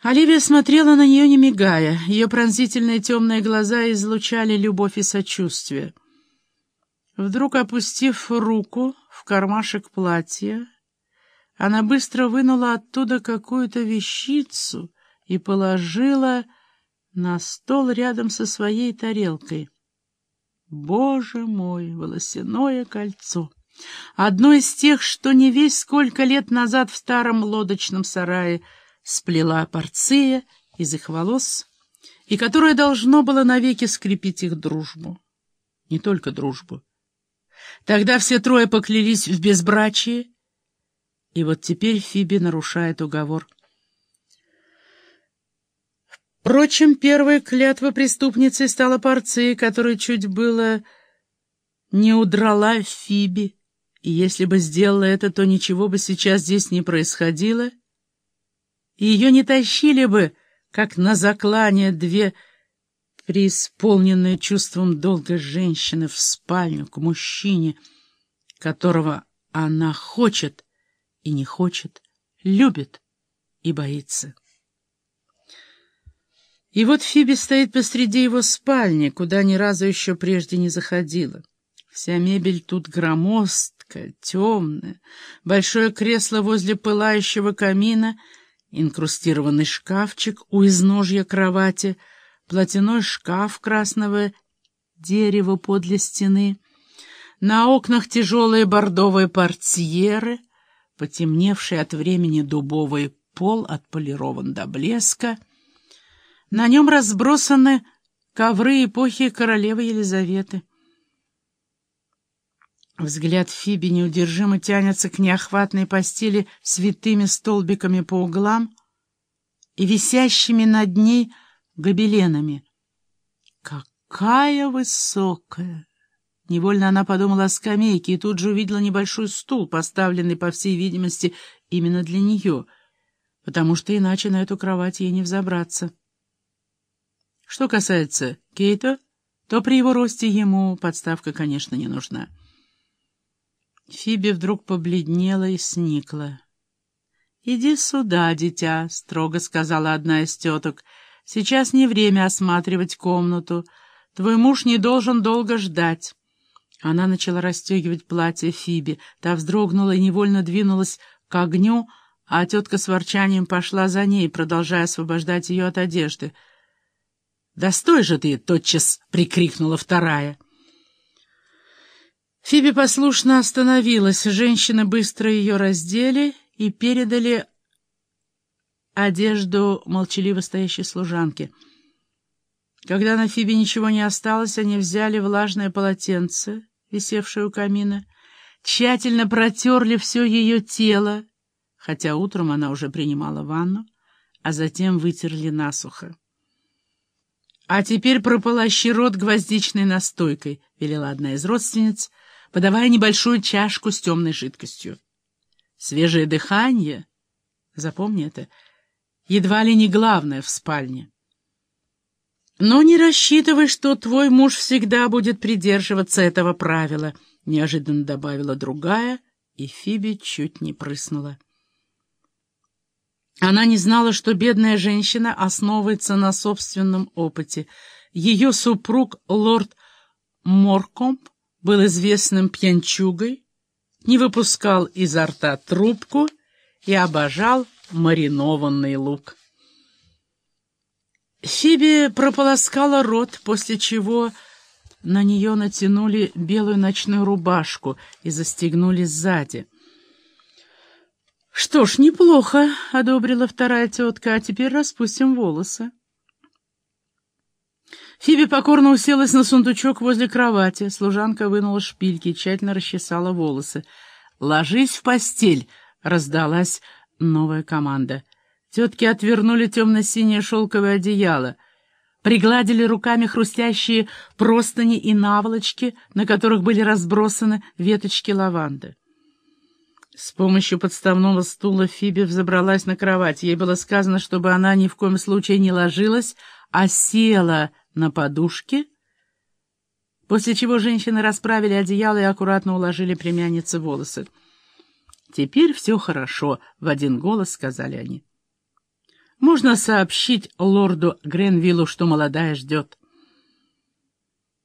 Оливия смотрела на нее, не мигая. Ее пронзительные темные глаза излучали любовь и сочувствие. Вдруг, опустив руку в кармашек платья, она быстро вынула оттуда какую-то вещицу и положила на стол рядом со своей тарелкой. Боже мой, волосяное кольцо! Одно из тех, что не весь сколько лет назад в старом лодочном сарае сплела Порция из их волос, и которое должно было навеки скрепить их дружбу. Не только дружбу. Тогда все трое поклялись в безбрачии, и вот теперь Фиби нарушает уговор. Впрочем, первой клятва преступницы стала Порция, которая чуть было не удрала Фиби, и если бы сделала это, то ничего бы сейчас здесь не происходило — и ее не тащили бы, как на заклание, две преисполненные чувством долга женщины в спальню к мужчине, которого она хочет и не хочет, любит и боится. И вот Фиби стоит посреди его спальни, куда ни разу еще прежде не заходила. Вся мебель тут громоздкая, темная, большое кресло возле пылающего камина — инкрустированный шкафчик у изножья кровати, платяной шкаф красного дерева подле стены, на окнах тяжелые бордовые портьеры, потемневший от времени дубовый пол отполирован до блеска, на нем разбросаны ковры эпохи королевы Елизаветы. Взгляд Фиби неудержимо тянется к неохватной постели с столбиками по углам и висящими над ней гобеленами. Какая высокая! Невольно она подумала о скамейке и тут же увидела небольшой стул, поставленный, по всей видимости, именно для нее, потому что иначе на эту кровать ей не взобраться. Что касается Кейта, то при его росте ему подставка, конечно, не нужна. Фиби вдруг побледнела и сникла. — Иди сюда, дитя, — строго сказала одна из теток. — Сейчас не время осматривать комнату. Твой муж не должен долго ждать. Она начала расстегивать платье Фиби. Та вздрогнула и невольно двинулась к огню, а тетка с ворчанием пошла за ней, продолжая освобождать ее от одежды. — Да стой же ты! — тотчас прикрикнула вторая. — Фиби послушно остановилась. Женщины быстро ее раздели и передали одежду молчаливо стоящей служанки. Когда на Фиби ничего не осталось, они взяли влажное полотенце, висевшее у камина, тщательно протерли все ее тело, хотя утром она уже принимала ванну, а затем вытерли насухо. «А теперь прополощи рот гвоздичной настойкой», — велела одна из родственниц, подавая небольшую чашку с темной жидкостью. Свежее дыхание, запомни это, едва ли не главное в спальне. Но не рассчитывай, что твой муж всегда будет придерживаться этого правила, неожиданно добавила другая, и Фиби чуть не прыснула. Она не знала, что бедная женщина основывается на собственном опыте. Ее супруг, лорд Моркомп, был известным пьянчугой, не выпускал изо рта трубку и обожал маринованный лук. Фиби прополоскала рот, после чего на нее натянули белую ночную рубашку и застегнули сзади. «Что ж, неплохо», — одобрила вторая тетка, — «а теперь распустим волосы». Фиби покорно уселась на сундучок возле кровати. Служанка вынула шпильки тщательно расчесала волосы. «Ложись в постель!» — раздалась новая команда. Тетки отвернули темно-синее шелковое одеяло, пригладили руками хрустящие простыни и наволочки, на которых были разбросаны веточки лаванды. С помощью подставного стула Фиби взобралась на кровать. Ей было сказано, чтобы она ни в коем случае не ложилась, а села на подушке, после чего женщины расправили одеяло и аккуратно уложили племяннице волосы. «Теперь все хорошо», — в один голос сказали они. Можно сообщить лорду Гренвиллу, что молодая ждет.